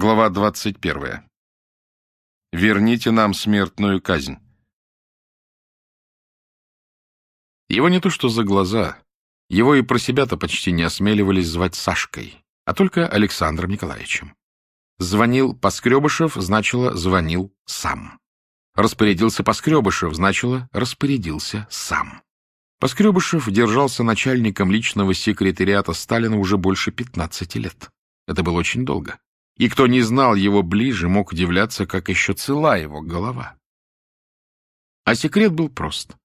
Глава 21. Верните нам смертную казнь. Его не то что за глаза, его и про себя-то почти не осмеливались звать Сашкой, а только Александром Николаевичем. Звонил Поскребышев, значило «звонил сам». Распорядился Поскребышев, значило «распорядился сам». Поскребышев держался начальником личного секретариата Сталина уже больше 15 лет. Это было очень долго и кто не знал его ближе, мог удивляться, как еще цела его голова. А секрет был прост.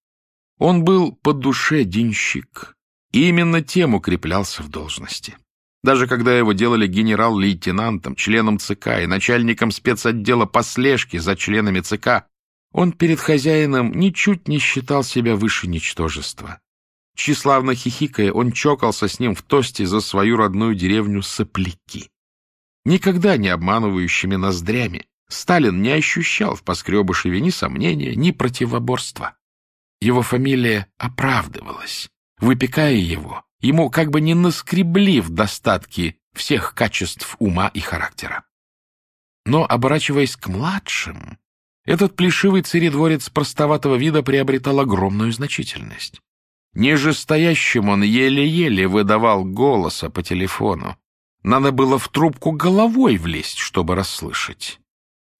Он был по душе денщик, и именно тем укреплялся в должности. Даже когда его делали генерал-лейтенантом, членом ЦК и начальником спецотдела по слежке за членами ЦК, он перед хозяином ничуть не считал себя выше ничтожества. Тщеславно хихикая, он чокался с ним в тосте за свою родную деревню Сопляки. Никогда не обманывающими ноздрями, Сталин не ощущал в Поскребышеве ни сомнения, ни противоборства. Его фамилия оправдывалась. Выпекая его, ему как бы не наскребли в достатке всех качеств ума и характера. Но, оборачиваясь к младшим, этот плешивый царедворец простоватого вида приобретал огромную значительность. Нижестоящим он еле-еле выдавал голоса по телефону, надо было в трубку головой влезть, чтобы расслышать.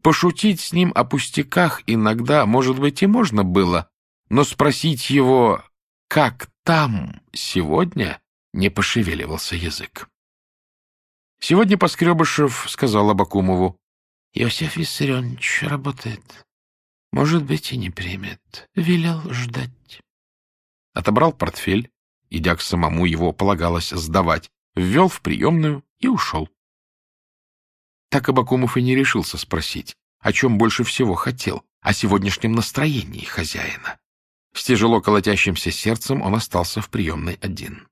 Пошутить с ним о пустяках иногда, может быть, и можно было, но спросить его «как там сегодня?» не пошевеливался язык. Сегодня Поскребышев сказал Абакумову, «Иосиф Виссарионович работает. Может быть, и не примет. Велел ждать». Отобрал портфель, идя к самому его полагалось сдавать, ввел в приемную и ушел. Так Абакумов и не решился спросить, о чем больше всего хотел, о сегодняшнем настроении хозяина. С тяжело колотящимся сердцем он остался в приемной один.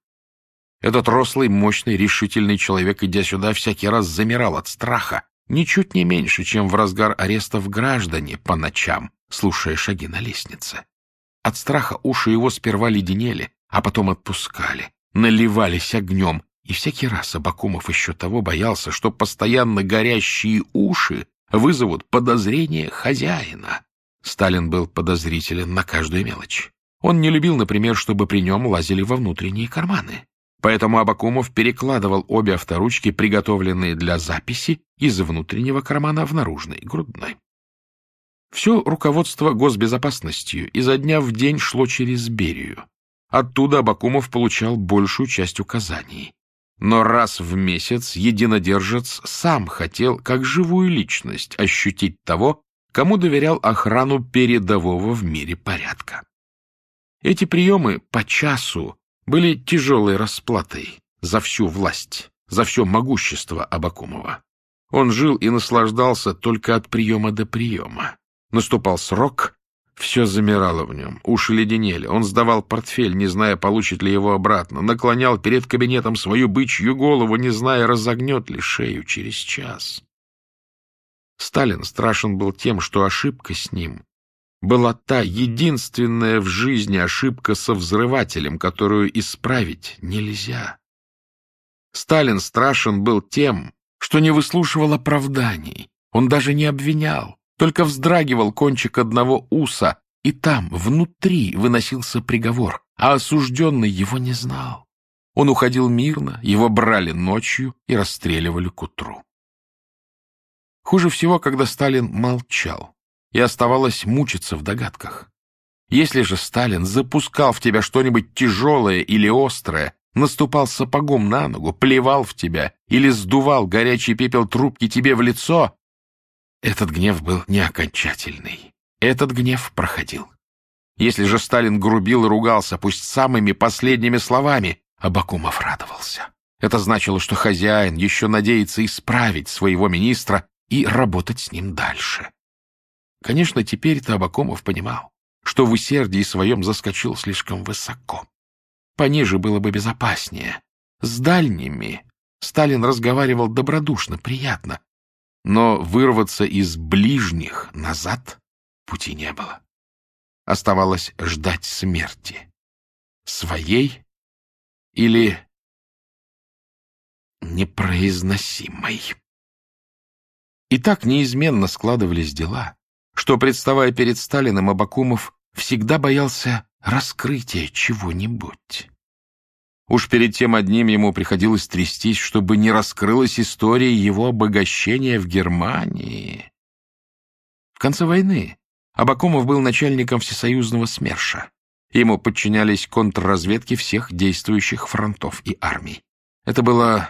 Этот рослый, мощный, решительный человек, идя сюда, всякий раз замирал от страха, ничуть не меньше, чем в разгар ареста в граждане по ночам, слушая шаги на лестнице. От страха уши его сперва леденели, а потом отпускали, наливались огнем, и всякий раз Абакумов еще того боялся, что постоянно горящие уши вызовут подозрение хозяина. Сталин был подозрителен на каждую мелочь. Он не любил, например, чтобы при нем лазили во внутренние карманы. Поэтому Абакумов перекладывал обе авторучки, приготовленные для записи, из внутреннего кармана в наружный, грудной. Все руководство госбезопасностью изо дня в день шло через Берию. Оттуда Абакумов получал большую часть указаний. Но раз в месяц единодержец сам хотел, как живую личность, ощутить того, кому доверял охрану передового в мире порядка. Эти приемы по часу были тяжелой расплатой за всю власть, за все могущество Абакумова. Он жил и наслаждался только от приема до приема. Наступал срок, все замирало в нем, уши леденели. Он сдавал портфель, не зная, получит ли его обратно. Наклонял перед кабинетом свою бычью голову, не зная, разогнет ли шею через час. Сталин страшен был тем, что ошибка с ним была та единственная в жизни ошибка со взрывателем, которую исправить нельзя. Сталин страшен был тем, что не выслушивал оправданий, он даже не обвинял только вздрагивал кончик одного уса, и там, внутри, выносился приговор, а осужденный его не знал. Он уходил мирно, его брали ночью и расстреливали к утру. Хуже всего, когда Сталин молчал и оставалось мучиться в догадках. Если же Сталин запускал в тебя что-нибудь тяжелое или острое, наступал сапогом на ногу, плевал в тебя или сдувал горячий пепел трубки тебе в лицо, этот гнев был не окончательный. Этот гнев проходил. Если же Сталин грубил и ругался, пусть самыми последними словами, Абакумов радовался. Это значило, что хозяин еще надеется исправить своего министра и работать с ним дальше. Конечно, теперь-то Абакумов понимал, что в усердии своем заскочил слишком высоко. Пониже было бы безопаснее. С дальними Сталин разговаривал добродушно, приятно, но вырваться из ближних назад пути не было. Оставалось ждать смерти. Своей или непроизносимой. И так неизменно складывались дела, что, представая перед Сталиным, Абакумов всегда боялся раскрытия чего-нибудь. Уж перед тем одним ему приходилось трястись, чтобы не раскрылась история его обогащения в Германии. В конце войны Абакумов был начальником всесоюзного СМЕРШа. Ему подчинялись контрразведки всех действующих фронтов и армий. Это было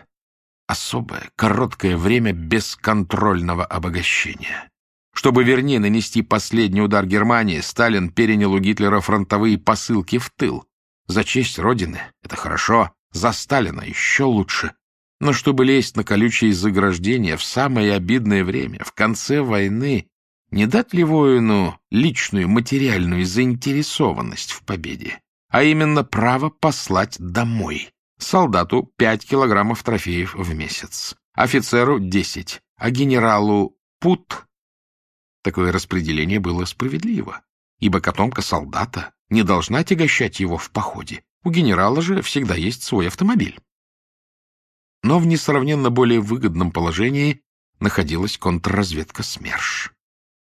особое, короткое время бесконтрольного обогащения. Чтобы вернее нанести последний удар Германии, Сталин перенял у Гитлера фронтовые посылки в тыл. За честь Родины — это хорошо, за Сталина еще лучше. Но чтобы лезть на колючие заграждения в самое обидное время, в конце войны, не дать ли воину личную материальную заинтересованность в победе, а именно право послать домой? Солдату 5 килограммов трофеев в месяц, офицеру 10, а генералу пут. Такое распределение было справедливо, ибо котомка солдата не должна тягощать его в походе. У генерала же всегда есть свой автомобиль. Но в несравненно более выгодном положении находилась контрразведка СМЕРШ.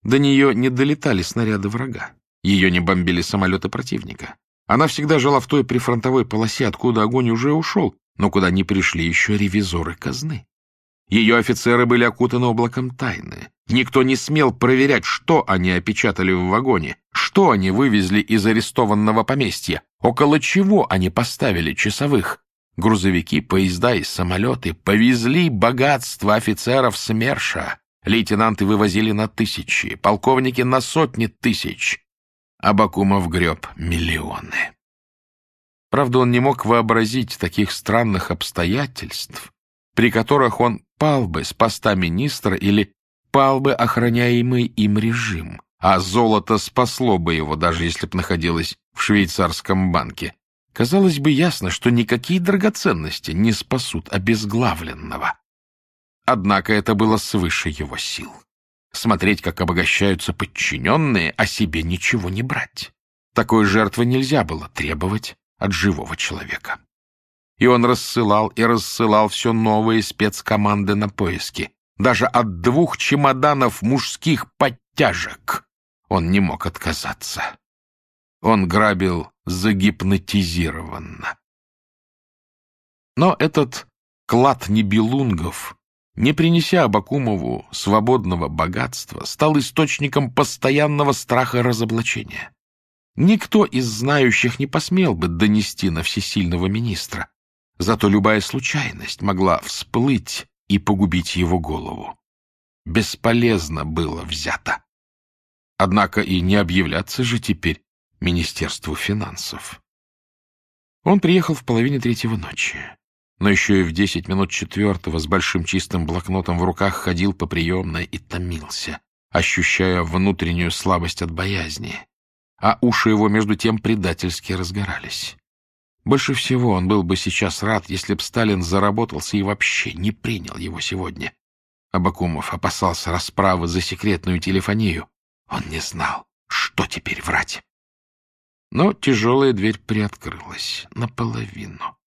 До нее не долетали снаряды врага, ее не бомбили самолеты противника. Она всегда жила в той прифронтовой полосе, откуда огонь уже ушел, но куда не пришли еще ревизоры казны. Ее офицеры были окутаны облаком тайны. Никто не смел проверять, что они опечатали в вагоне, что они вывезли из арестованного поместья, около чего они поставили часовых. Грузовики, поезда и самолеты повезли богатство офицеров СМЕРШа. Лейтенанты вывозили на тысячи, полковники на сотни тысяч. Абакумов греб миллионы. Правда, он не мог вообразить таких странных обстоятельств, при которых он пал бы с поста министра или пал бы охраняемый им режим, а золото спасло бы его, даже если б находилось в швейцарском банке. Казалось бы ясно, что никакие драгоценности не спасут обезглавленного. Однако это было свыше его сил. Смотреть, как обогащаются подчиненные, а себе ничего не брать. Такой жертвы нельзя было требовать от живого человека. И он рассылал и рассылал все новые спецкоманды на поиски. Даже от двух чемоданов мужских подтяжек он не мог отказаться. Он грабил загипнотизированно. Но этот клад небелунгов, не принеся Абакумову свободного богатства, стал источником постоянного страха разоблачения. Никто из знающих не посмел бы донести на всесильного министра. Зато любая случайность могла всплыть и погубить его голову. Бесполезно было взято. Однако и не объявляться же теперь Министерству финансов. Он приехал в половине третьего ночи, но еще и в десять минут четвертого с большим чистым блокнотом в руках ходил по приемной и томился, ощущая внутреннюю слабость от боязни, а уши его между тем предательски разгорались. Больше всего он был бы сейчас рад, если б Сталин заработался и вообще не принял его сегодня. Абакумов опасался расправы за секретную телефонию. Он не знал, что теперь врать. Но тяжелая дверь приоткрылась наполовину.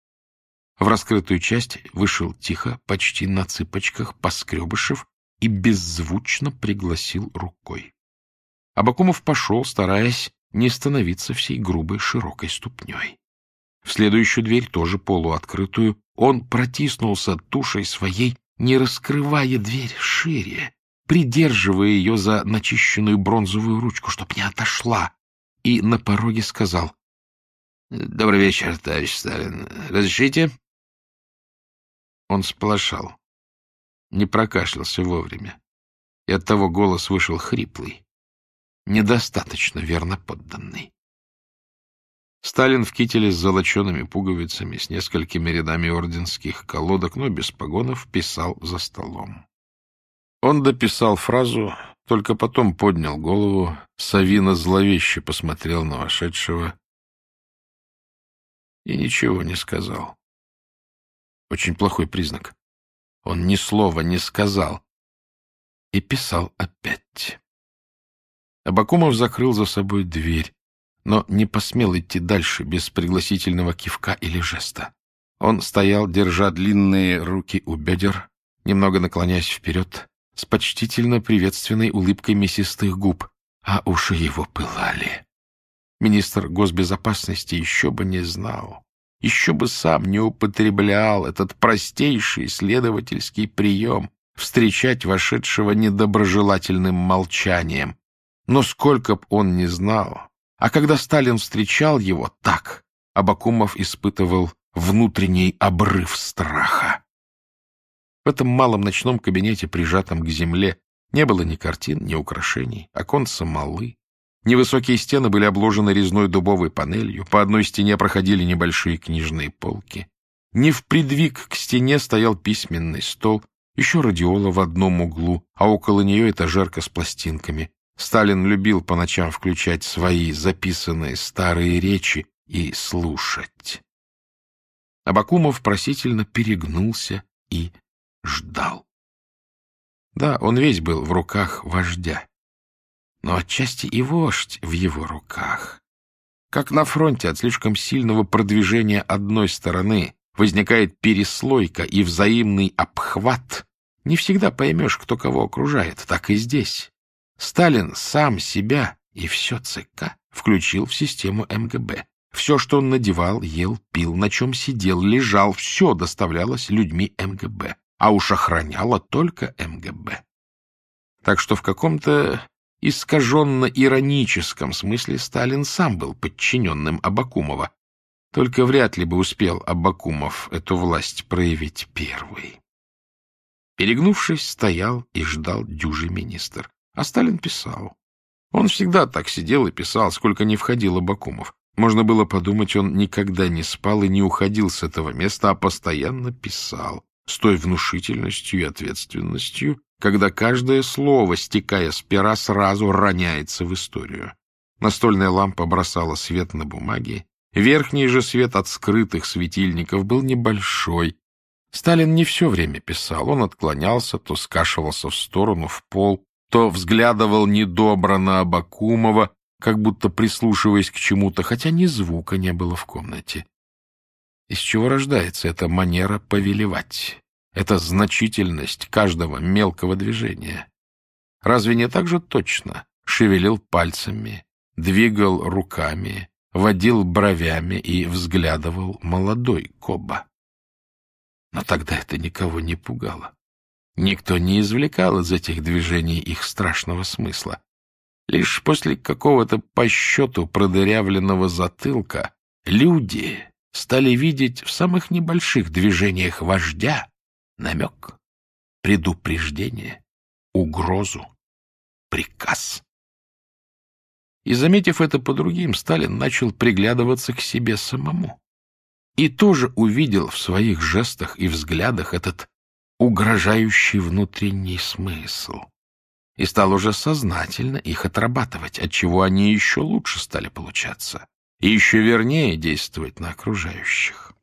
В раскрытую часть вышел тихо, почти на цыпочках, Поскребышев и беззвучно пригласил рукой. Абакумов пошел, стараясь не становиться всей грубой широкой ступней. В следующую дверь, тоже полуоткрытую, он протиснулся тушей своей, не раскрывая дверь шире, придерживая ее за начищенную бронзовую ручку, чтоб не отошла, и на пороге сказал «Добрый вечер, товарищ Сталин. Разрешите?» Он сплошал, не прокашлялся вовремя, и оттого голос вышел хриплый, недостаточно верно подданный. Сталин в кителе с золочеными пуговицами, с несколькими рядами орденских колодок, но без погонов, писал за столом. Он дописал фразу, только потом поднял голову, Савина зловеще посмотрел на вошедшего и ничего не сказал. Очень плохой признак. Он ни слова не сказал и писал опять. Абакумов закрыл за собой дверь, но не посмел идти дальше без пригласительного кивка или жеста. Он стоял, держа длинные руки у бедер, немного наклоняясь вперед, с почтительно приветственной улыбкой мясистых губ, а уши его пылали. Министр госбезопасности еще бы не знал, еще бы сам не употреблял этот простейший следовательский прием встречать вошедшего недоброжелательным молчанием. Но сколько б он не знал, а когда Сталин встречал его так, Абакумов испытывал внутренний обрыв страха. В этом малом ночном кабинете, прижатом к земле, не было ни картин, ни украшений, оконца малы. Невысокие стены были обложены резной дубовой панелью, по одной стене проходили небольшие книжные полки. Не в предвиг к стене стоял письменный стол, еще радиола в одном углу, а около нее этажерка с пластинками. Сталин любил по ночам включать свои записанные старые речи и слушать. Абакумов просительно перегнулся и ждал. Да, он весь был в руках вождя, но отчасти и вождь в его руках. Как на фронте от слишком сильного продвижения одной стороны возникает переслойка и взаимный обхват, не всегда поймешь, кто кого окружает, так и здесь. Сталин сам себя и все ЦК включил в систему МГБ. Все, что он надевал, ел, пил, на чем сидел, лежал, все доставлялось людьми МГБ, а уж охраняло только МГБ. Так что в каком-то искаженно-ироническом смысле Сталин сам был подчиненным Абакумова, только вряд ли бы успел Абакумов эту власть проявить первый. Перегнувшись, стоял и ждал дюжий министр. А Сталин писал. Он всегда так сидел и писал, сколько не входил Абакумов. Можно было подумать, он никогда не спал и не уходил с этого места, а постоянно писал, с той внушительностью и ответственностью, когда каждое слово, стекая с пера, сразу роняется в историю. Настольная лампа бросала свет на бумаге. Верхний же свет от скрытых светильников был небольшой, Сталин не все время писал, он отклонялся, то скашивался в сторону, в пол, то взглядывал недобро на Абакумова, как будто прислушиваясь к чему-то, хотя ни звука не было в комнате. Из чего рождается эта манера повелевать, эта значительность каждого мелкого движения? Разве не так же точно шевелил пальцами, двигал руками, водил бровями и взглядывал молодой Коба? Но тогда это никого не пугало. Никто не извлекал из этих движений их страшного смысла. Лишь после какого-то по счету продырявленного затылка люди стали видеть в самых небольших движениях вождя намек, предупреждение, угрозу, приказ. И, заметив это по другим, Сталин начал приглядываться к себе самому и тоже увидел в своих жестах и взглядах этот угрожающий внутренний смысл и стал уже сознательно их отрабатывать, отчего они еще лучше стали получаться и еще вернее действовать на окружающих.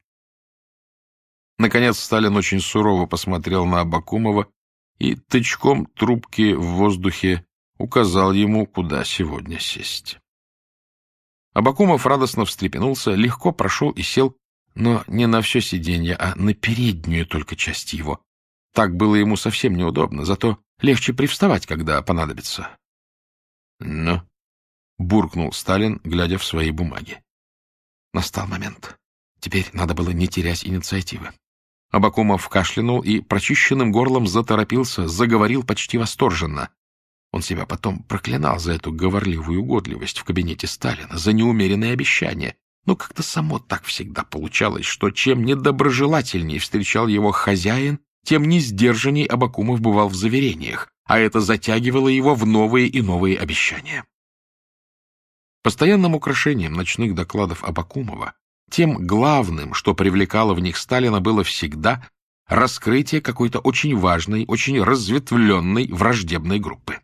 Наконец Сталин очень сурово посмотрел на Абакумова и тычком трубки в воздухе указал ему, куда сегодня сесть. Абакумов радостно встрепенулся, легко прошел и сел но не на все сиденье, а на переднюю только часть его. Так было ему совсем неудобно, зато легче привставать, когда понадобится. — Ну? — буркнул Сталин, глядя в свои бумаги. Настал момент. Теперь надо было не терять инициативы. Абакумов кашлянул и прочищенным горлом заторопился, заговорил почти восторженно. Он себя потом проклинал за эту говорливую угодливость в кабинете Сталина, за неумеренные обещания, но как-то само так всегда получалось, что чем недоброжелательней встречал его хозяин, тем несдержанней Абакумов бывал в заверениях, а это затягивало его в новые и новые обещания. Постоянным украшением ночных докладов Абакумова, тем главным, что привлекало в них Сталина, было всегда раскрытие какой-то очень важной, очень разветвленной враждебной группы.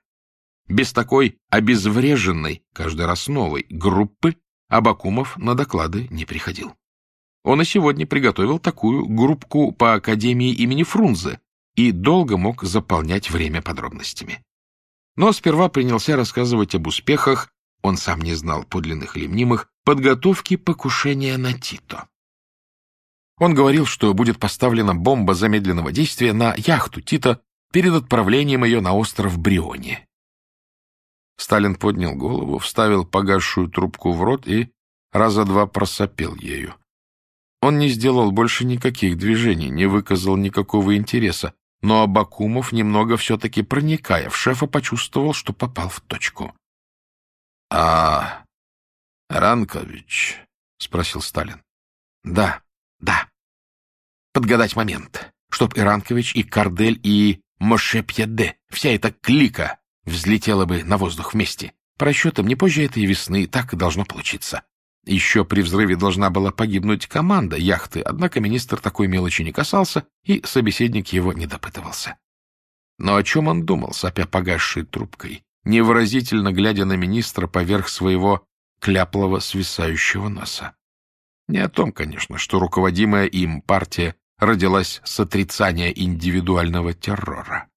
Без такой обезвреженной, каждый раз новой, группы Абакумов на доклады не приходил. Он и сегодня приготовил такую группку по Академии имени Фрунзе и долго мог заполнять время подробностями. Но сперва принялся рассказывать об успехах, он сам не знал подлинных или мнимых, подготовки покушения на Тито. Он говорил, что будет поставлена бомба замедленного действия на яхту Тита перед отправлением ее на остров Бриони. Сталин поднял голову, вставил погасшую трубку в рот и раза два просопел ею. Он не сделал больше никаких движений, не выказал никакого интереса, но Абакумов, немного все-таки проникая в шефа, почувствовал, что попал в точку. — А Ранкович? — спросил Сталин. — Да, да. Подгадать момент, чтоб и Ранкович, и Кардель, и Мошепьеде, вся эта клика взлетела бы на воздух вместе. По расчетам, не позже этой весны так и должно получиться. Еще при взрыве должна была погибнуть команда яхты, однако министр такой мелочи не касался, и собеседник его не допытывался. Но о чем он думал, сопя погасшей трубкой, невыразительно глядя на министра поверх своего кляплого свисающего носа? Не о том, конечно, что руководимая им партия родилась с отрицания индивидуального террора.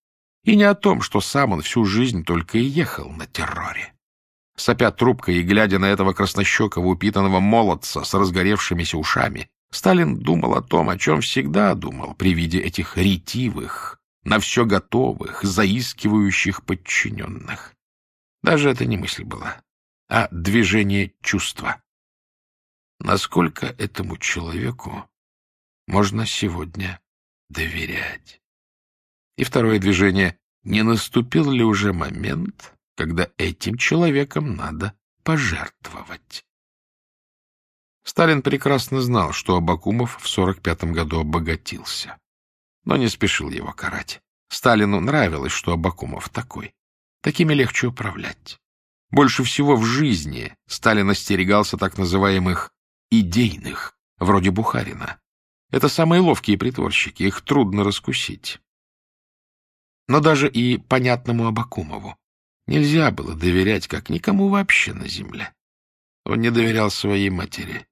И не о том, что сам он всю жизнь только и ехал на терроре. Сопя трубкой и глядя на этого краснощекого упитанного молодца с разгоревшимися ушами, Сталин думал о том, о чем всегда думал при виде этих ретивых, на все готовых, заискивающих подчиненных. Даже это не мысль была, а движение чувства. Насколько этому человеку можно сегодня доверять? И второе движение — не наступил ли уже момент, когда этим человеком надо пожертвовать. Сталин прекрасно знал, что Абакумов в 45 году обогатился, но не спешил его карать. Сталину нравилось, что Абакумов такой. Такими легче управлять. Больше всего в жизни Сталин остерегался так называемых «идейных», вроде Бухарина. Это самые ловкие притворщики, их трудно раскусить. Но даже и понятному Абакумову Нельзя было доверять как никому вообще на земле. Он не доверял своей матери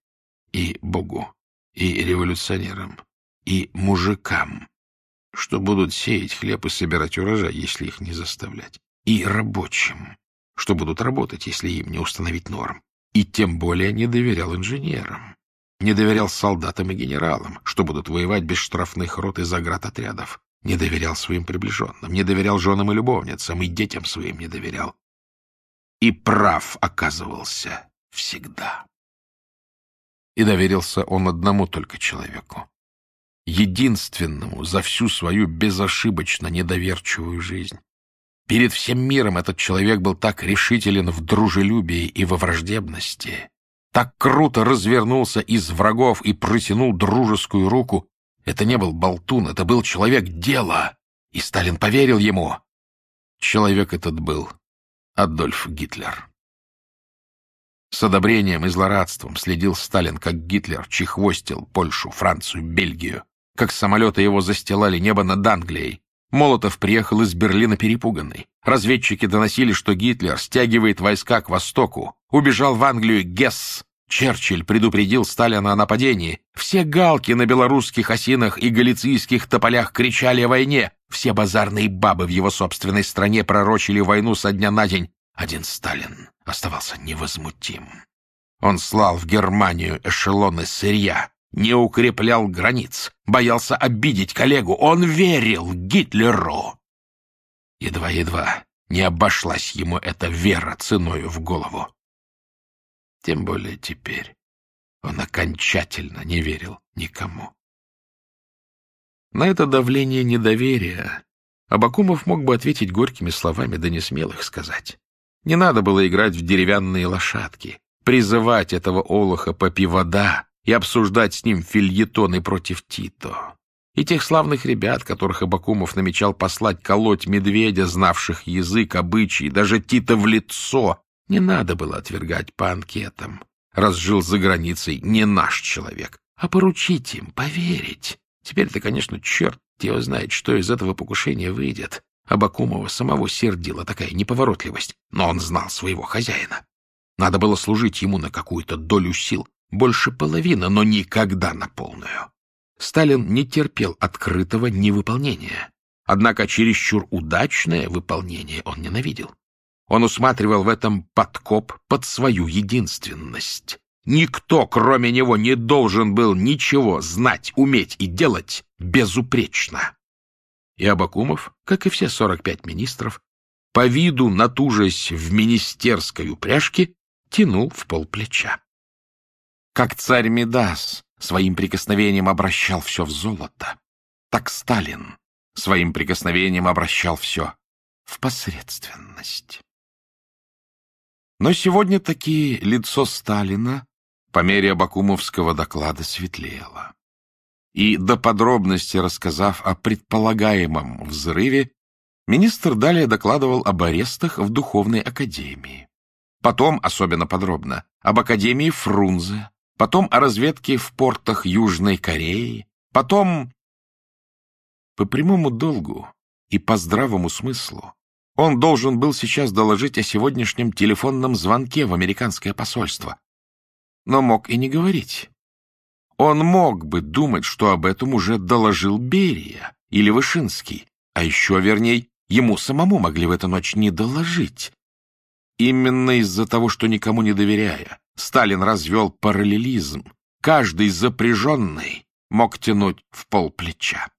и Богу, и революционерам, и мужикам, что будут сеять хлеб и собирать урожай, если их не заставлять, и рабочим, что будут работать, если им не установить норм, и тем более не доверял инженерам, не доверял солдатам и генералам, что будут воевать без штрафных рот и заградотрядов, не доверял своим приближенным, не доверял женам и любовницам, и детям своим не доверял. И прав оказывался всегда. И доверился он одному только человеку, единственному за всю свою безошибочно недоверчивую жизнь. Перед всем миром этот человек был так решителен в дружелюбии и во враждебности, так круто развернулся из врагов и протянул дружескую руку, это не был болтун, это был человек дела, и Сталин поверил ему. Человек этот был Адольф Гитлер. С одобрением и злорадством следил Сталин, как Гитлер чехвостил Польшу, Францию, Бельгию, как самолеты его застилали небо над Англией. Молотов приехал из Берлина перепуганный. Разведчики доносили, что Гитлер стягивает войска к востоку. Убежал в Англию Гесс, Черчилль предупредил Сталина о нападении. Все галки на белорусских осинах и галицийских тополях кричали о войне. Все базарные бабы в его собственной стране пророчили войну со дня на день. Один Сталин оставался невозмутим. Он слал в Германию эшелоны сырья, не укреплял границ, боялся обидеть коллегу. Он верил Гитлеру. Едва-едва не обошлась ему эта вера ценою в голову. Тем более теперь он окончательно не верил никому. На это давление недоверия Абакумов мог бы ответить горькими словами, да не смел их сказать. Не надо было играть в деревянные лошадки, призывать этого олуха попи вода и обсуждать с ним фильетоны против Тито. И тех славных ребят, которых Абакумов намечал послать колоть медведя, знавших язык, обычаи, даже Тито в лицо, не надо было отвергать по анкетам. Раз жил за границей не наш человек, а поручить им, поверить. Теперь-то, конечно, черт его знает, что из этого покушения выйдет. Абакумова самого сердила такая неповоротливость, но он знал своего хозяина. Надо было служить ему на какую-то долю сил, больше половины, но никогда на полную. Сталин не терпел открытого невыполнения. Однако чересчур удачное выполнение он ненавидел. Он усматривал в этом подкоп под свою единственность. Никто, кроме него, не должен был ничего знать, уметь и делать безупречно. и Абакумов, как и все 45 министров, по виду натужась в министерской упряжке, тянул в пол плеча. Как царь Медас своим прикосновением обращал все в золото, так Сталин своим прикосновением обращал все в посредственность. Но сегодня таки лицо Сталина по мере Абакумовского доклада светлело. И до подробности рассказав о предполагаемом взрыве, министр далее докладывал об арестах в Духовной Академии. Потом, особенно подробно, об Академии Фрунзе, потом о разведке в портах Южной Кореи, потом... По прямому долгу и по здравому смыслу он должен был сейчас доложить о сегодняшнем телефонном звонке в американское посольство. Но мог и не говорить. Он мог бы думать, что об этом уже доложил Берия или Вышинский, а еще, вернее, ему самому могли в эту ночь не доложить. Именно из-за того, что никому не доверяя, Сталин развел параллелизм. Каждый запряженный мог тянуть в пол плеча.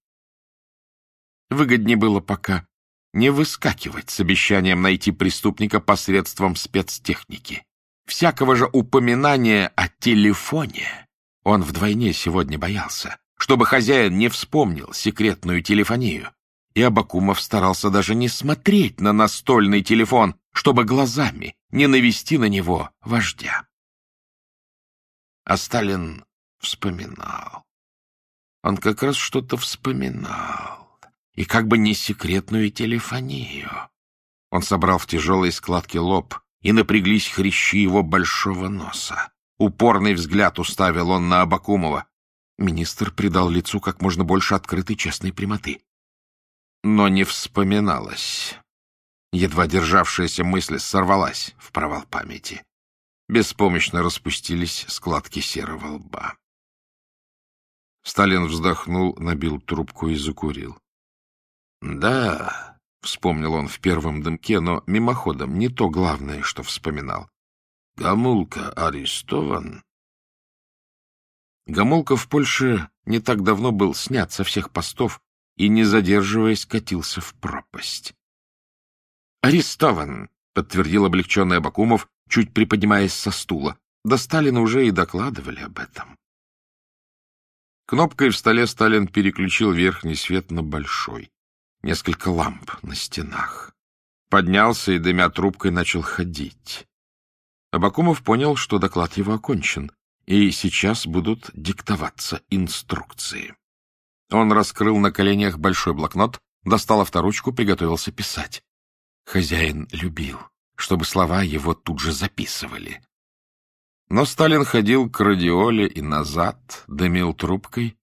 Выгоднее было пока не выскакивать с обещанием найти преступника посредством спецтехники. Всякого же упоминания о телефоне он вдвойне сегодня боялся, чтобы хозяин не вспомнил секретную телефонию. И Абакумов старался даже не смотреть на настольный телефон, чтобы глазами не навести на него вождя. А Сталин вспоминал. Он как раз что-то вспоминал и как бы не секретную телефонию. Он собрал в тяжелые складки лоб, и напряглись хрящи его большого носа. Упорный взгляд уставил он на Абакумова. Министр придал лицу как можно больше открытой честной прямоты. Но не вспоминалось. Едва державшаяся мысль сорвалась в провал памяти. Беспомощно распустились складки серого лба. Сталин вздохнул, набил трубку и закурил. Да, вспомнил он в первом дымке, но мимоходом не то главное, что вспоминал. Гамулка арестован. Гамулка в Польше не так давно был снят со всех постов и, не задерживаясь, катился в пропасть. «Арестован», — подтвердил облегченный Абакумов, чуть приподнимаясь со стула. До Сталина уже и докладывали об этом. Кнопкой в столе Сталин переключил верхний свет на большой несколько ламп на стенах. Поднялся и, дымя трубкой, начал ходить. Абакумов понял, что доклад его окончен, и сейчас будут диктоваться инструкции. Он раскрыл на коленях большой блокнот, достал авторучку, приготовился писать. Хозяин любил, чтобы слова его тут же записывали. Но Сталин ходил к радиоле и назад, дымил трубкой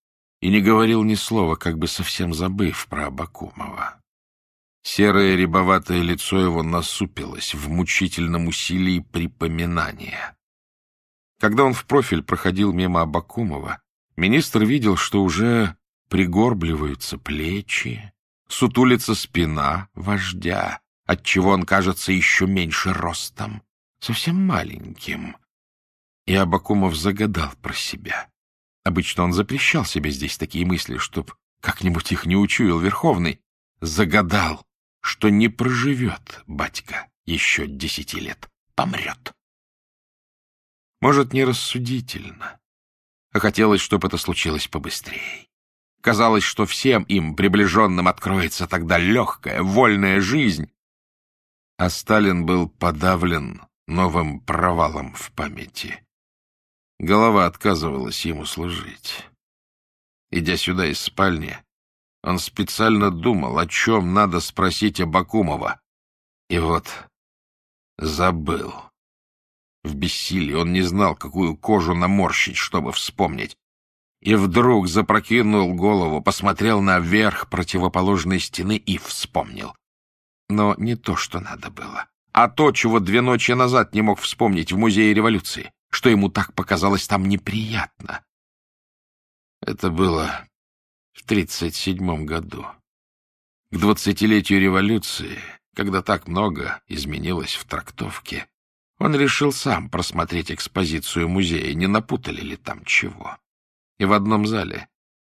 и не говорил ни слова, как бы совсем забыв про Абакумова. Серое рябоватое лицо его насупилось в мучительном усилии припоминания. Когда он в профиль проходил мимо Абакумова, министр видел, что уже пригорбливаются плечи, сутулится спина вождя, отчего он кажется еще меньше ростом, совсем маленьким. И Абакумов загадал про себя. Обычно он запрещал себе здесь такие мысли, чтоб как-нибудь их не учуял Верховный. Загадал, что не проживет батька еще десяти лет, помрет. Может, нерассудительно, а хотелось, чтобы это случилось побыстрее. Казалось, что всем им, приближенным, откроется тогда легкая, вольная жизнь. А Сталин был подавлен новым провалом в памяти. Голова отказывалась ему служить. Идя сюда из спальни, он специально думал, о чем надо спросить Абакумова. И вот забыл. В бессилии он не знал, какую кожу наморщить, чтобы вспомнить. И вдруг запрокинул голову, посмотрел наверх противоположной стены и вспомнил. Но не то, что надо было, а то, чего две ночи назад не мог вспомнить в Музее революции что ему так показалось там неприятно. Это было в тридцать седьмом году. К двадцатилетию революции, когда так много изменилось в трактовке, он решил сам просмотреть экспозицию музея, не напутали ли там чего. И в одном зале,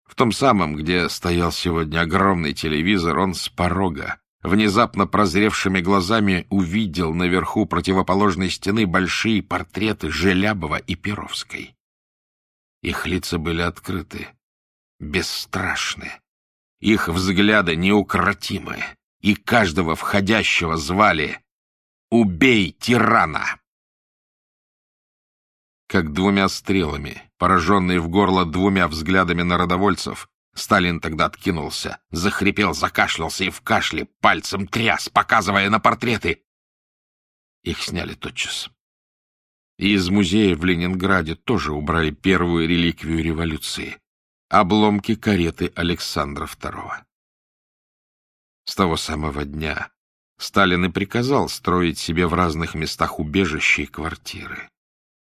В том самом, где стоял сегодня огромный телевизор, он с порога, внезапно прозревшими глазами, увидел наверху противоположной стены большие портреты Желябова и Перовской. Их лица были открыты, бесстрашны, их взгляды неукротимы, и каждого входящего звали «Убей тирана!» Как двумя стрелами, пораженный в горло двумя взглядами народовольцев, Сталин тогда откинулся, захрипел, закашлялся и в кашле пальцем тряс, показывая на портреты. Их сняли тотчас. И из музея в Ленинграде тоже убрали первую реликвию революции — обломки кареты Александра II. С того самого дня Сталин и приказал строить себе в разных местах убежища и квартиры.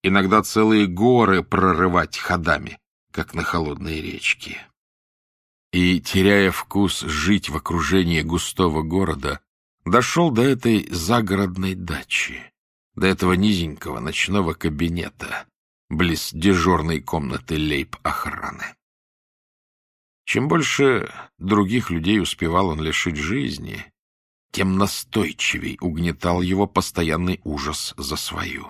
Иногда целые горы прорывать ходами, как на холодной речке и, теряя вкус жить в окружении густого города, дошел до этой загородной дачи, до этого низенького ночного кабинета, близ дежурной комнаты лейб-охраны. Чем больше других людей успевал он лишить жизни, тем настойчивей угнетал его постоянный ужас за свою.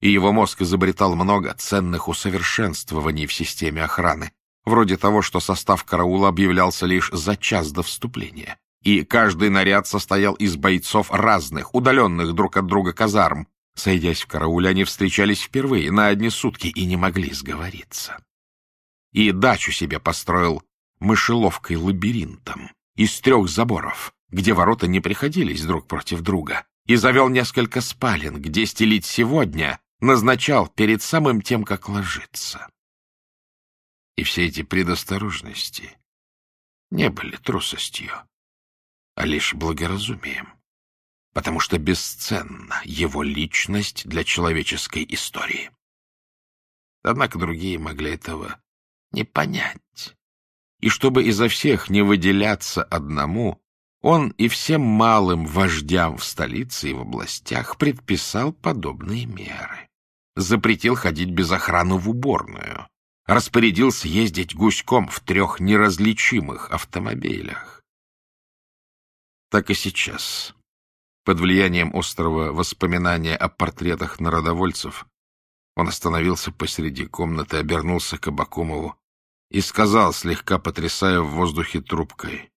И его мозг изобретал много ценных усовершенствований в системе охраны, вроде того, что состав караула объявлялся лишь за час до вступления, и каждый наряд состоял из бойцов разных, удаленных друг от друга казарм. Сойдясь в карауле, они встречались впервые на одни сутки и не могли сговориться. И дачу себе построил мышеловкой-лабиринтом из трех заборов, где ворота не приходились друг против друга, и завел несколько спален, где стелить сегодня назначал перед самым тем, как ложиться. И все эти предосторожности не были трусостью, а лишь благоразумием, потому что бесценна его личность для человеческой истории. Однако другие могли этого не понять. И чтобы изо всех не выделяться одному, он и всем малым вождям в столице и в областях предписал подобные меры. Запретил ходить без охраны в уборную, распорядился ездить гуськом в трех неразличимых автомобилях. Так и сейчас, под влиянием острого воспоминания о портретах народовольцев, он остановился посреди комнаты, обернулся к Абакумову и сказал, слегка потрясая в воздухе трубкой,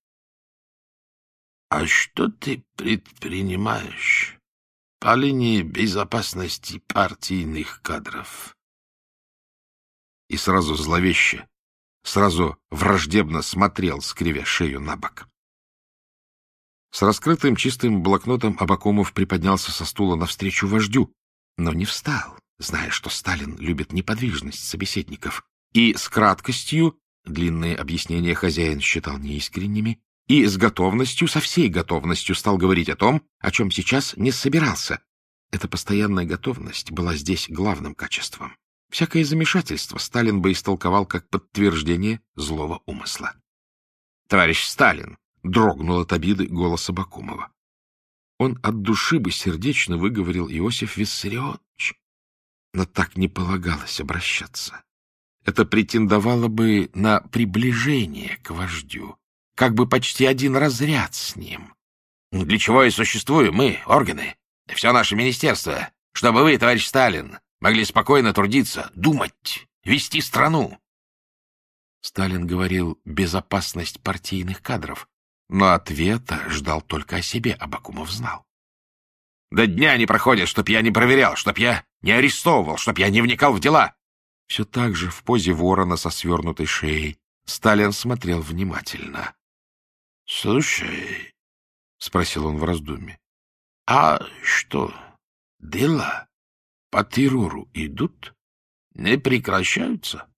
«А что ты предпринимаешь по линии безопасности партийных кадров?» И сразу зловеще, сразу враждебно смотрел, скривя шею на бок. С раскрытым чистым блокнотом Абакумов приподнялся со стула навстречу вождю, но не встал, зная, что Сталин любит неподвижность собеседников, и с краткостью, длинные объяснения хозяин считал неискренними, и с готовностью, со всей готовностью стал говорить о том, о чем сейчас не собирался. Эта постоянная готовность была здесь главным качеством. Всякое замешательство Сталин бы истолковал как подтверждение злого умысла. — Товарищ Сталин! — дрогнул от обиды голос Абакумова. Он от души бы сердечно выговорил Иосиф Виссарионович, но так не полагалось обращаться. Это претендовало бы на приближение к вождю, как бы почти один разряд с ним. Для чего и существуем мы, органы, все наше министерство, чтобы вы, товарищ Сталин, могли спокойно трудиться, думать, вести страну. Сталин говорил «безопасность партийных кадров», но ответа ждал только о себе, Абакумов знал. «До дня не проходит, чтоб я не проверял, чтоб я не арестовывал, чтоб я не вникал в дела». Все так же в позе ворона со свернутой шеей Сталин смотрел внимательно. — Слушай, — спросил он в раздумье, — а что, дела по террору идут? Не прекращаются?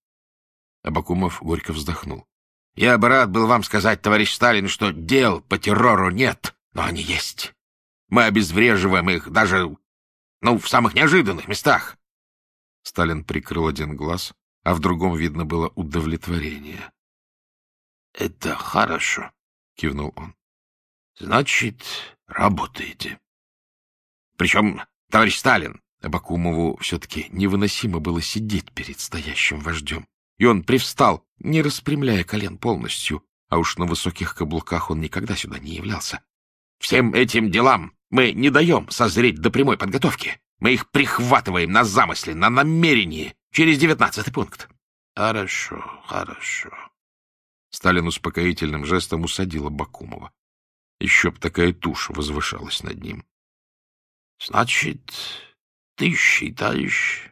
Абакумов горько вздохнул. Я бы рад был вам сказать, товарищ Сталин, что дел по террору нет, но они есть. Мы обезвреживаем их даже, ну, в самых неожиданных местах. Сталин прикрыл один глаз, а в другом видно было удовлетворение. — Это хорошо, — кивнул он. — Значит, работаете. — Причем, товарищ Сталин, Абакумову все-таки невыносимо было сидеть перед стоящим вождем. и он привстал, не распрямляя колен полностью, а уж на высоких каблуках он никогда сюда не являлся. Всем этим делам мы не даем созреть до прямой подготовки. Мы их прихватываем на замысле, на намерении, через девятнадцатый пункт. Хорошо, хорошо. Сталин успокоительным жестом усадил Абакумова. Еще б такая тушь возвышалась над ним. — Значит, ты считаешь,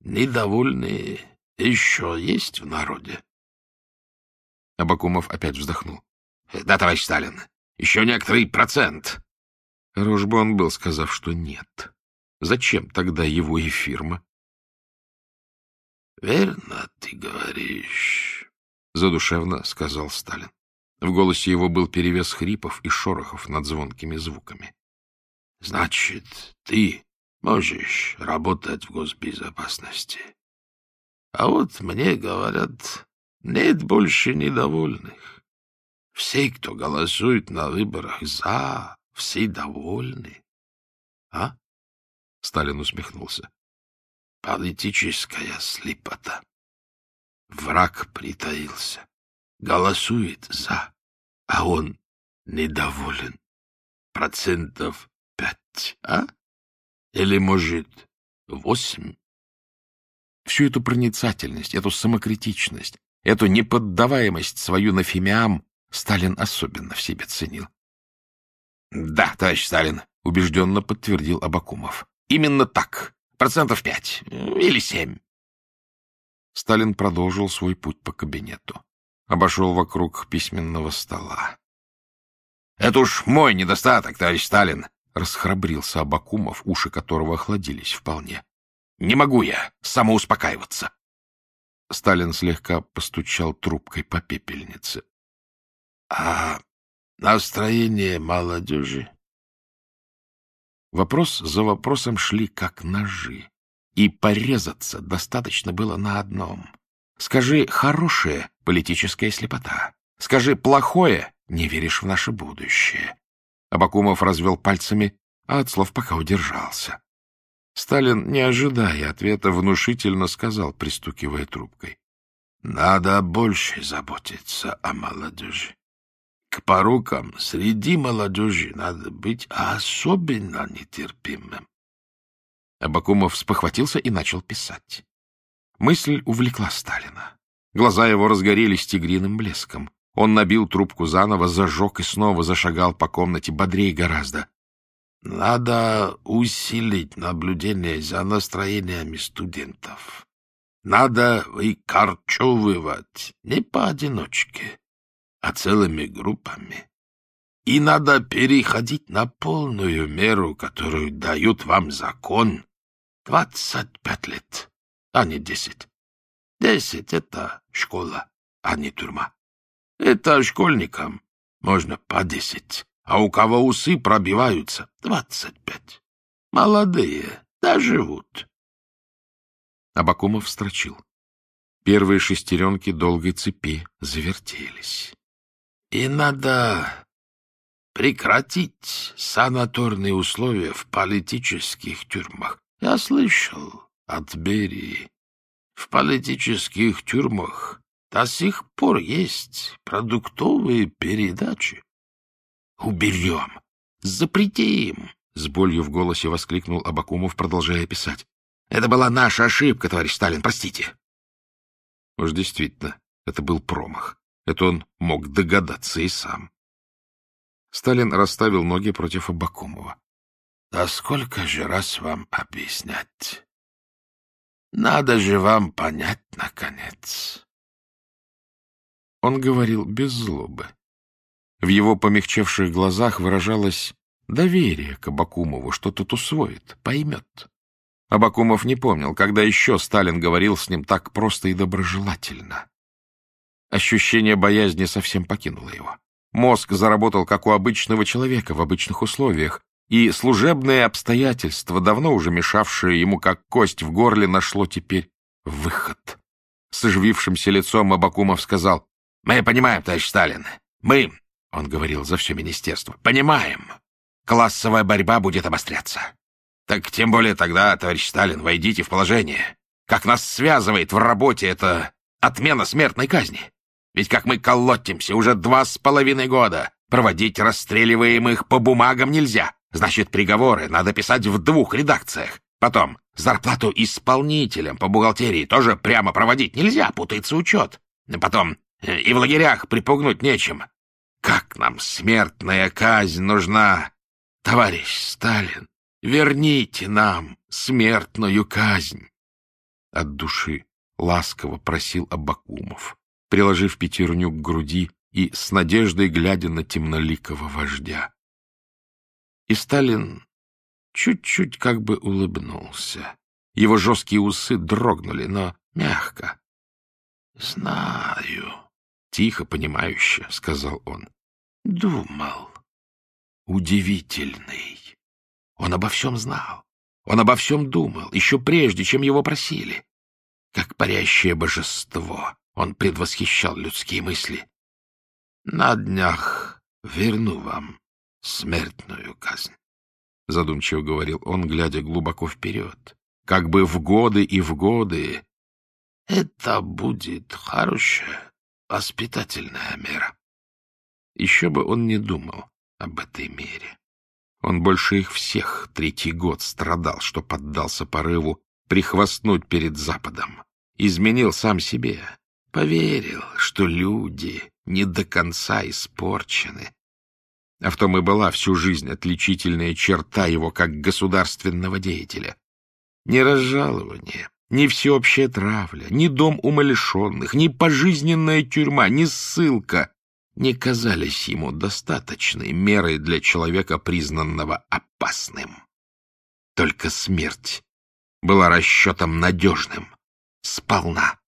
недовольные еще есть в народе? Абакумов опять вздохнул. — Да, товарищ Сталин, еще некоторый процент. Хорош бы он был, сказав, что нет. Зачем тогда его и фирма? — Верно ты говоришь, — задушевно сказал Сталин. В голосе его был перевес хрипов и шорохов над звонкими звуками. — Значит, ты можешь работать в госбезопасности. А вот мне говорят, нет больше недовольных. Все, кто голосует на выборах «за», все довольны. А? Сталин усмехнулся. Политическая слепота. Враг притаился. Голосует «за», а он недоволен. Процентов пять, а? Или, может, восемь? Всю эту проницательность, эту самокритичность, эту неподдаваемость свою на фимиам Сталин особенно в себе ценил. — Да, товарищ Сталин, — убежденно подтвердил Абакумов. — Именно так. Процентов пять или семь. Сталин продолжил свой путь по кабинету. Обошел вокруг письменного стола. — Это уж мой недостаток, товарищ Сталин, — расхрабрился Абакумов, уши которого охладились вполне. — Не могу я самоуспокаиваться. Сталин слегка постучал трубкой по пепельнице. — А настроение молодежи? Вопрос за вопросом шли как ножи, и порезаться достаточно было на одном. Скажи «хорошее» — политическая слепота. Скажи «плохое» — не веришь в наше будущее. Абакумов развел пальцами, а от слов пока удержался. Сталин, не ожидая ответа, внушительно сказал, пристукивая трубкой. — Надо больше заботиться о молодежи. К порукам среди молодежи надо быть особенно нетерпимым. Абакумов спохватился и начал писать. Мысль увлекла Сталина. Глаза его разгорелись тигриным блеском. Он набил трубку заново, зажег и снова зашагал по комнате, бодрее гораздо. Надо усилить наблюдение за настроениями студентов. Надо выкорчевывать не поодиночке, а целыми группами. И надо переходить на полную меру, которую дают вам закон. Двадцать пять лет, а не десять. Десять — это школа, а не тюрьма. Это школьникам можно по десять, а у кого усы пробиваются — двадцать пять. Молодые доживут. Абакумов встрочил. Первые шестеренки долгой цепи завертелись. И надо прекратить санаторные условия в политических тюрьмах. Я слышал от Берии. В политических тюрьмах до сих пор есть продуктовые передачи. Уберем, запретим, — с болью в голосе воскликнул Абакумов, продолжая писать. Это была наша ошибка, товарищ Сталин, простите. Уж действительно, это был промах. Это он мог догадаться и сам. Сталин расставил ноги против Абакумова. — Да сколько же раз вам объяснять? Надо же вам понять, наконец. Он говорил без злобы. В его помягчевших глазах выражалось доверие к Абакумову, что тот усвоит, поймет. Абакумов не помнил, когда еще Сталин говорил с ним так просто и доброжелательно. Ощущение боязни совсем покинуло его. Мозг заработал, как у обычного человека в обычных условиях, и служебные обстоятельства, давно уже мешавшие ему как кость в горле, нашло теперь выход. С оживившимся лицом Абакумов сказал, «Мы понимаем, товарищ Сталин, мы, — он говорил за все министерство, — понимаем, классовая борьба будет обостряться. Так тем более тогда, товарищ Сталин, войдите в положение. Как нас связывает в работе это отмена смертной казни. Ведь как мы колотимся уже два с половиной года, проводить расстреливаемых по бумагам нельзя. Значит, приговоры надо писать в двух редакциях. Потом, зарплату исполнителям по бухгалтерии тоже прямо проводить нельзя, путается учет. Потом, и в лагерях припугнуть нечем. Как нам смертная казнь нужна, товарищ Сталин? Верните нам смертную казнь. От души ласково просил Абакумов, приложив пятерню к груди и с надеждой глядя на темноликого вождя. И Сталин чуть-чуть как бы улыбнулся. Его жесткие усы дрогнули, но мягко. — Знаю, — тихо, понимающе, — сказал он. — Думал. Удивительный. Он обо всем знал. Он обо всем думал, еще прежде, чем его просили. Как парящее божество, он предвосхищал людские мысли. На днях верну вам смертную казнь, — задумчиво говорил он, глядя глубоко вперед, как бы в годы и в годы. Это будет хорошая воспитательная мера. Еще бы он не думал об этой мере. Он больше их всех третий год страдал, что поддался порыву прихвастнуть перед Западом. Изменил сам себе. Поверил, что люди не до конца испорчены. А в том и была всю жизнь отличительная черта его как государственного деятеля. Ни разжалование, ни всеобщая травля, ни дом умалишенных, ни пожизненная тюрьма, ни ссылка не казались ему достаточной мерой для человека, признанного опасным. Только смерть была расчетом надежным, сполна.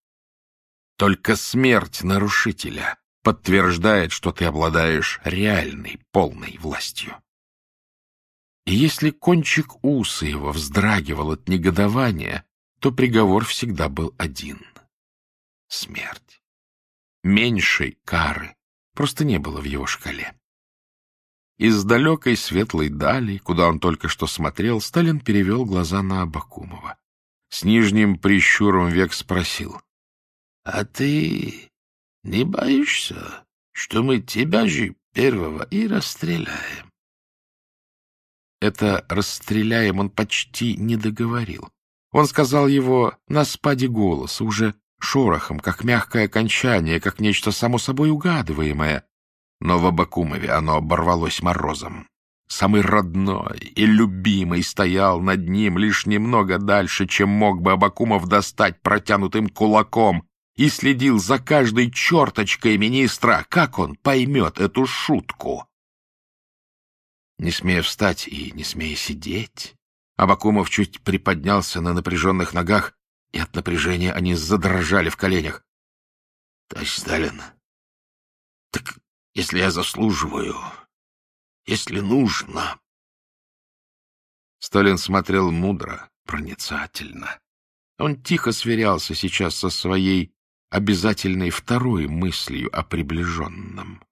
Только смерть нарушителя подтверждает, что ты обладаешь реальной, полной властью. И если кончик уса его вздрагивал от негодования, то приговор всегда был один — смерть. Меньшей кары просто не было в его шкале. Из далекой светлой дали, куда он только что смотрел, Сталин перевел глаза на Абакумова. С нижним прищуром век спросил. — А ты не боишься, что мы тебя же первого и расстреляем? Это «расстреляем» он почти не договорил. Он сказал его на спаде голоса, уже шорохом, как мягкое окончание, как нечто само собой угадываемое. Но в Абакумове оно оборвалось морозом. Самый родной и любимый стоял над ним лишь немного дальше, чем мог бы Абакумов достать протянутым кулаком, и следил за каждой черточкой министра, как он поймет эту шутку. Не смея встать и не смея сидеть, Абакумов чуть приподнялся на напряженных ногах, и от напряжения они задрожали в коленях. — Товарищ Сталин, так если я заслуживаю, если нужно... Сталин смотрел мудро, проницательно. Он тихо сверялся сейчас со своей обязательной второй мыслью о приближенном.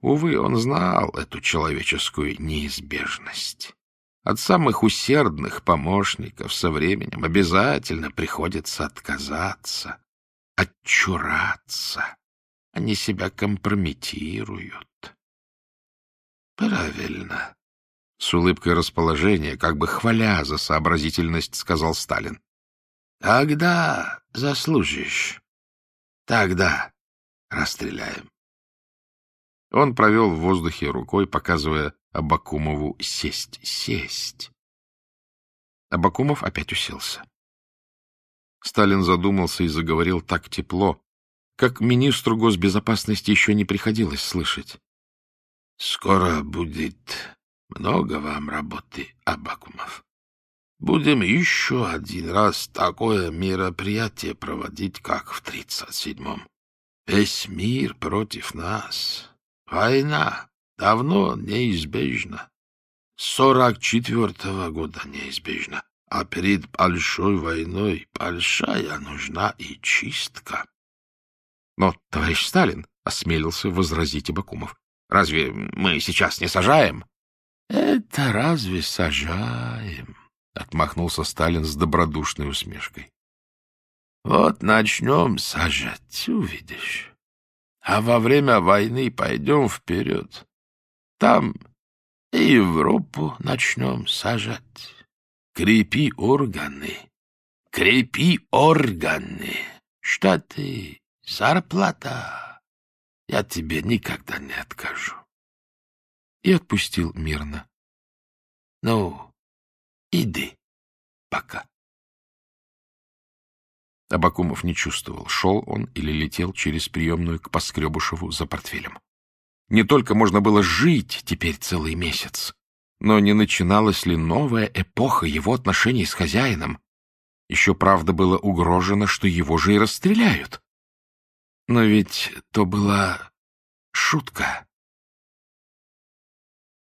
Увы, он знал эту человеческую неизбежность. От самых усердных помощников со временем обязательно приходится отказаться, отчураться. Они себя компрометируют. Правильно. С улыбкой расположения, как бы хваля за сообразительность, сказал Сталин. Тогда заслужишь. Тогда расстреляем. Он провел в воздухе рукой, показывая Абакумову сесть, сесть. Абакумов опять уселся. Сталин задумался и заговорил так тепло, как министру госбезопасности еще не приходилось слышать. — Скоро будет много вам работы, Абакумов. Будем еще один раз такое мероприятие проводить, как в тридцать седьмом. Весь мир против нас. Война давно неизбежна. Сорок четвертого года неизбежна. А перед большой войной большая нужна и чистка. Но, товарищ Сталин, — осмелился возразить Абакумов, — разве мы сейчас не сажаем? — Это разве сажаем? — отмахнулся Сталин с добродушной усмешкой. Вот начнем сажать, увидишь. А во время войны пойдем вперед. Там и Европу начнем сажать. Крепи органы, крепи органы. Что ты, зарплата? Я тебе никогда не откажу. И отпустил мирно. Ну, иди пока. Абакумов не чувствовал, шел он или летел через приемную к Поскребушеву за портфелем. Не только можно было жить теперь целый месяц, но не начиналась ли новая эпоха его отношений с хозяином? Еще, правда, было угрожено, что его же и расстреляют. Но ведь то была шутка.